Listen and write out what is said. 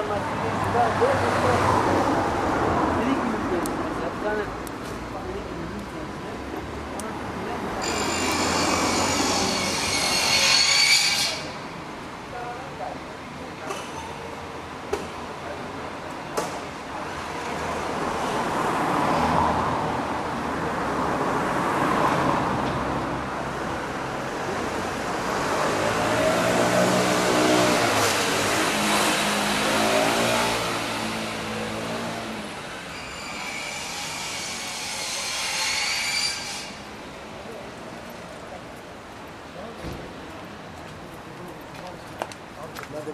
Adam, mas se precisar, dois, três, Hadi